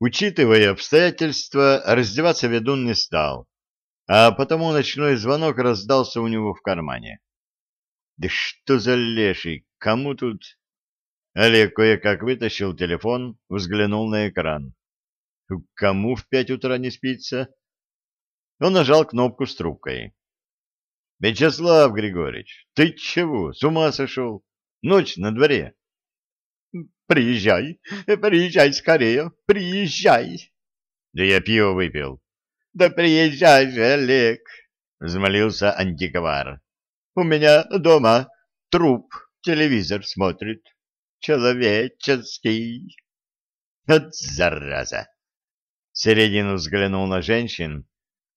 Учитывая обстоятельства, раздеваться ведун не стал, а потому ночной звонок раздался у него в кармане. Да что за леший, кому тут... Олег кое-как вытащил телефон, взглянул на экран. Кому в пять утра не спится? Он нажал кнопку с трубкой. — Вячеслав Григорьевич, ты чего, с ума сошел? Ночь на дворе. — Приезжай, приезжай скорее, приезжай. — Да я пиво выпил. — Да приезжай же, Олег, — взмолился антиквар. — У меня дома труп телевизор смотрит. Человеческий. Вот зараза! Середину взглянул на женщин,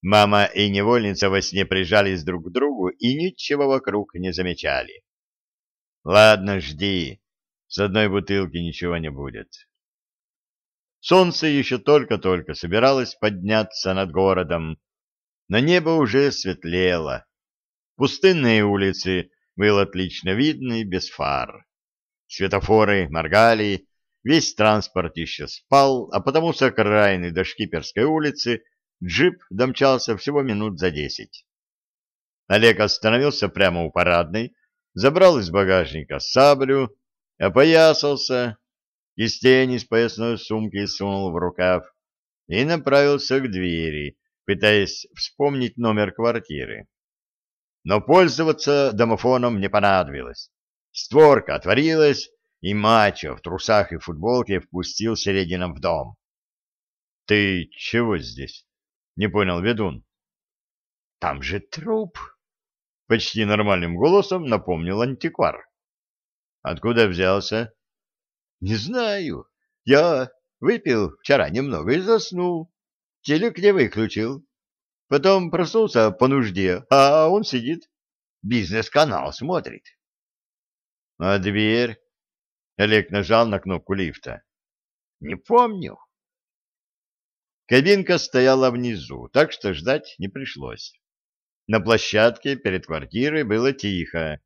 Мама и невольница во сне прижались друг к другу и ничего вокруг не замечали. Ладно, жди. С одной бутылки ничего не будет. Солнце еще только-только собиралось подняться над городом. На небо уже светлело. Пустынные улицы было отлично видны без фар. Светофоры моргали, весь транспорт еще спал, а потому с окраины до Шкиперской улицы Джип домчался всего минут за десять. Олег остановился прямо у парадной, забрал из багажника саблю, опоясался, из тени с поясной сумки сунул в рукав и направился к двери, пытаясь вспомнить номер квартиры. Но пользоваться домофоном не понадобилось. Створка отворилась, и мачо в трусах и футболке впустил Середина в дом. — Ты чего здесь? Не понял ведун. Там же труп. Почти нормальным голосом напомнил антиквар. Откуда взялся? Не знаю. Я выпил вчера немного и заснул. Телек не выключил. Потом проснулся по нужде, а он сидит. Бизнес-канал смотрит. А дверь? Олег нажал на кнопку лифта. Не помню. Кабинка стояла внизу, так что ждать не пришлось. На площадке перед квартирой было тихо.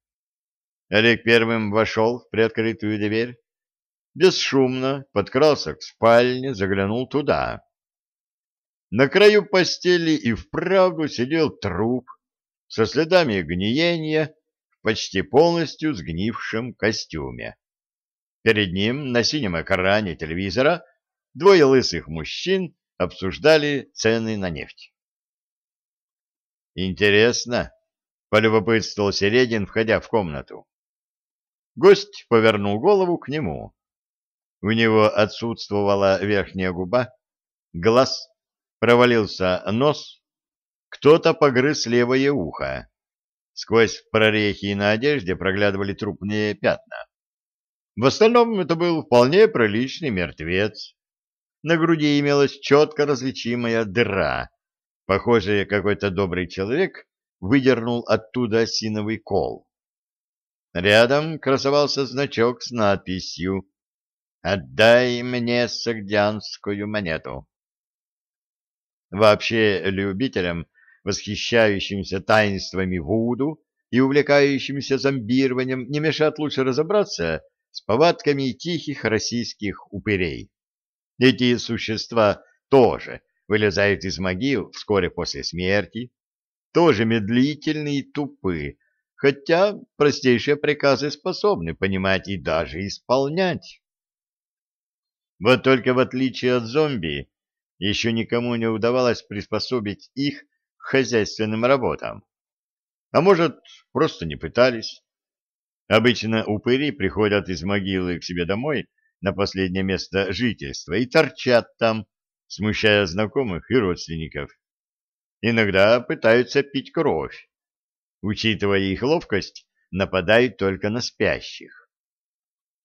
Олег первым вошел в приоткрытую дверь. Бесшумно подкрался к спальне, заглянул туда. На краю постели и вправду сидел труп со следами гниения в почти полностью сгнившем костюме. Перед ним на синем экране телевизора двое лысых мужчин обсуждали цены на нефть. «Интересно», — полюбопытствовал Середин, входя в комнату. Гость повернул голову к нему. У него отсутствовала верхняя губа, глаз, провалился нос, кто-то погрыз левое ухо. Сквозь прорехи на одежде проглядывали трупные пятна. В остальном это был вполне приличный мертвец. На груди имелась четко различимая дыра. Похоже, какой-то добрый человек выдернул оттуда осиновый кол. Рядом красовался значок с надписью «Отдай мне сагдианскую монету». Вообще, любителям, восхищающимся таинствами Вуду и увлекающимся зомбированием, не мешает лучше разобраться с повадками тихих российских упырей. Эти существа тоже вылезают из могил вскоре после смерти, тоже медлительны и тупы, хотя простейшие приказы способны понимать и даже исполнять. Вот только в отличие от зомби, еще никому не удавалось приспособить их к хозяйственным работам. А может, просто не пытались. Обычно упыри приходят из могилы к себе домой на последнее место жительства и торчат там, смущая знакомых и родственников. Иногда пытаются пить кровь. Учитывая их ловкость, нападают только на спящих.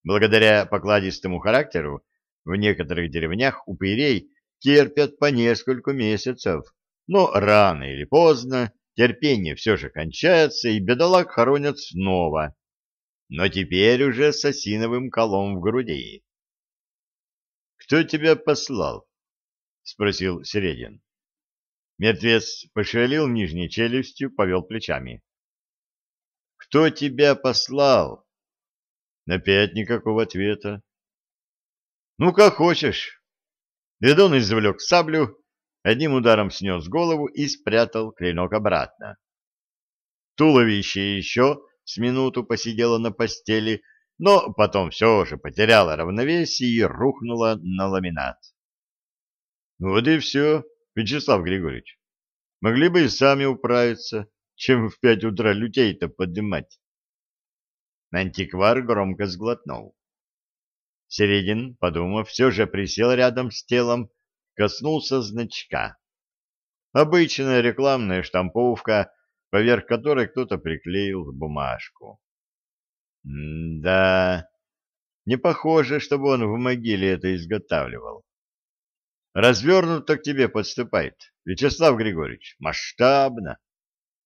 Благодаря покладистому характеру в некоторых деревнях упырей терпят по несколько месяцев, но рано или поздно терпение все же кончается, и бедолаг хоронят снова, но теперь уже с осиновым колом в груди. Кто тебя послал? — спросил Середин. Мертвец пошевелил нижней челюстью, повел плечами. — Кто тебя послал? Опять никакого ответа. — Ну, как хочешь. Ведун извлек саблю, одним ударом снес голову и спрятал клинок обратно. Туловище еще с минуту посидело на постели, но потом все же потеряло равновесие и рухнуло на ламинат. Вот и все, Вячеслав Григорьевич. Могли бы и сами управиться, чем в пять утра людей-то поднимать. Антиквар громко сглотнул. Середин, подумав, все же присел рядом с телом, коснулся значка. Обычная рекламная штамповка, поверх которой кто-то приклеил бумажку. Да, не похоже, чтобы он в могиле это изготавливал. Развернуто к тебе подступает, Вячеслав Григорьевич, масштабно.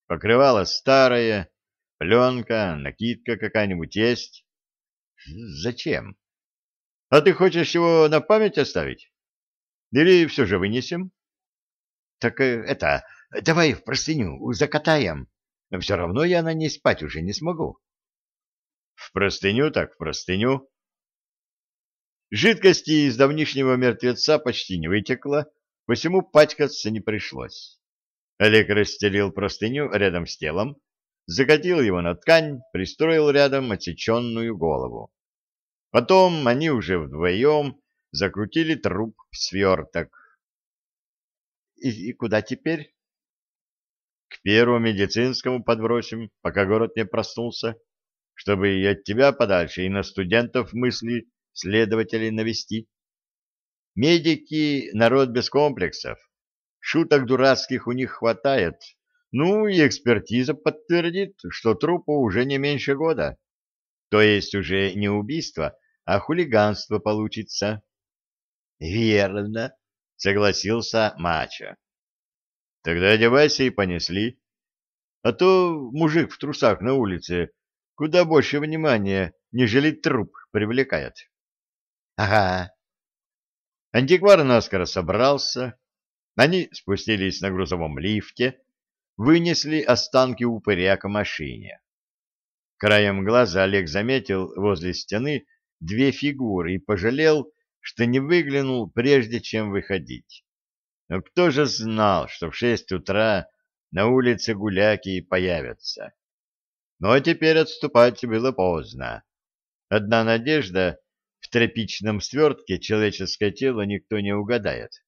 Покрывало старое, пленка, накидка какая-нибудь есть. Зачем? А ты хочешь его на память оставить? Или все же вынесем? Так э, это, давай в простыню закатаем. Но все равно я на ней спать уже не смогу. В простыню так в простыню. Жидкости из давнишнего мертвеца почти не вытекло, посему пачкаться не пришлось. Олег расстелил простыню рядом с телом, закатил его на ткань, пристроил рядом отсеченную голову. Потом они уже вдвоем закрутили труп в сверток. И, и куда теперь? К первому медицинскому подбросим, пока город не проснулся, чтобы и от тебя подальше, и на студентов мысли следователей навести. Медики — народ без комплексов. Шуток дурацких у них хватает. Ну и экспертиза подтвердит, что трупу уже не меньше года. То есть уже не убийство, а хулиганство получится. — Верно, — согласился Мачо. — Тогда одевайся и понесли. А то мужик в трусах на улице куда больше внимания, нежели труп привлекает. — Ага. Антиквар наскоро собрался. Они спустились на грузовом лифте, вынесли останки упыря к машине. Краем глаза Олег заметил возле стены две фигуры и пожалел, что не выглянул, прежде чем выходить. Но кто же знал, что в шесть утра на улице гуляки появятся? Но теперь отступать было поздно. Одна надежда — в тропичном свертке человеческое тело никто не угадает.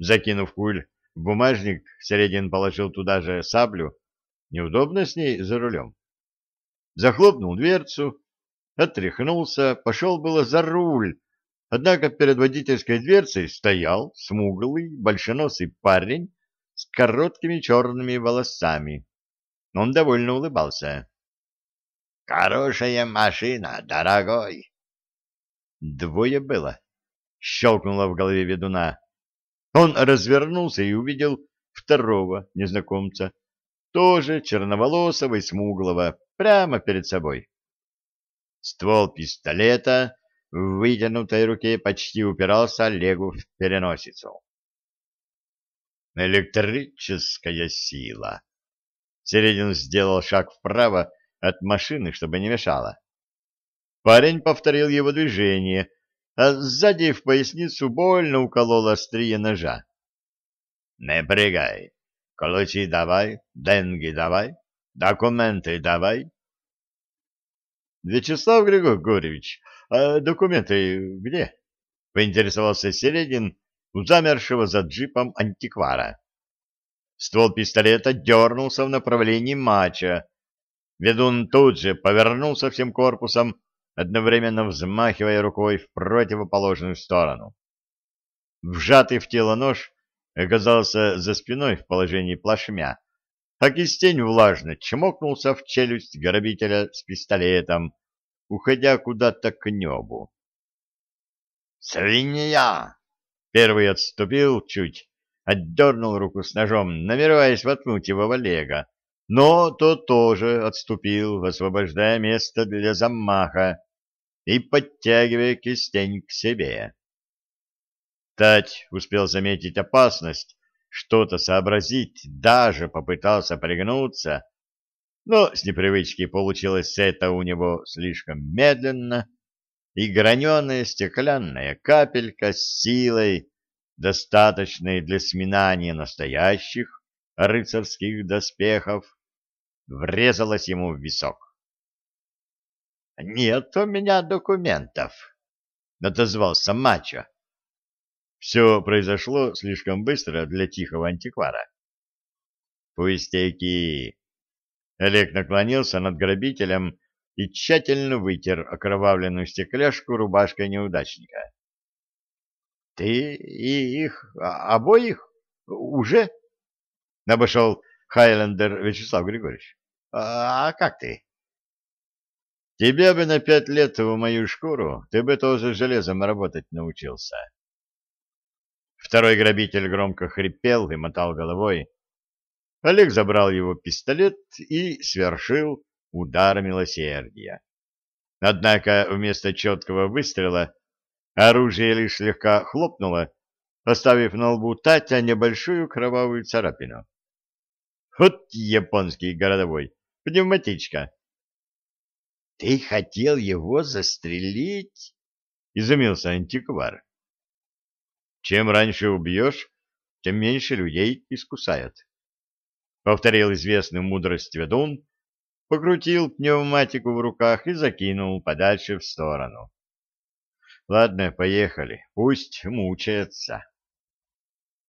Закинув куль в бумажник, Середин положил туда же саблю. Неудобно с ней за рулем. Захлопнул дверцу, отряхнулся, пошел было за руль, однако перед водительской дверцей стоял смуглый, большеносый парень с короткими черными волосами. Он довольно улыбался. «Хорошая машина, дорогой!» Двое было. Щелкнуло в голове ведуна. Он развернулся и увидел второго незнакомца, тоже черноволосого и смуглого, прямо перед собой. Ствол пистолета в вытянутой руке почти упирался Олегу в переносицу. Электрическая сила. Середин сделал шаг вправо от машины, чтобы не мешало. Парень повторил его движение, а сзади в поясницу больно уколол острие ножа. — Не прыгай. Ключи давай, деньги давай, документы давай. — Вячеслав Григорьевич, а документы где? — поинтересовался Середин у замершего за джипом антиквара. Ствол пистолета дернулся в направлении мача. Ведун тут же повернулся всем корпусом, одновременно взмахивая рукой в противоположную сторону. Вжатый в тело нож оказался за спиной в положении плашмя, а кистень влажно чмокнулся в челюсть грабителя с пистолетом, уходя куда-то к небу. «Свинья!» Первый отступил чуть, отдернул руку с ножом, намереваясь воткнуть его в Олега, но тот тоже отступил, освобождая место для замаха и подтягивая кистень к себе. Тать успел заметить опасность, что-то сообразить, даже попытался пригнуться, но с непривычки получилось это у него слишком медленно, и граненая стеклянная капелька с силой, достаточной для сминания настоящих рыцарских доспехов, врезалась ему в висок. «Нет у меня документов», — отозвался Мачо. Все произошло слишком быстро для тихого антиквара. «Пустяки!» Олег наклонился над грабителем и тщательно вытер окровавленную стекляшку рубашкой неудачника. — Ты и их а, обоих уже? — обошел Хайлендер Вячеслав Григорьевич. А, — А как ты? — Тебе бы на пять лет в мою шкуру, ты бы тоже железом работать научился. Второй грабитель громко хрипел и мотал головой. Олег забрал его пистолет и свершил удар милосердия. Однако вместо четкого выстрела оружие лишь слегка хлопнуло, оставив на лбу Татя небольшую кровавую царапину. Вот японский городовой, пневматичка. — Ты хотел его застрелить? — изумился антиквар. — Чем раньше убьешь, тем меньше людей искусают. Повторил известную мудрость ведун, покрутил пневматику в руках и закинул подальше в сторону. Ладно, поехали, пусть мучается.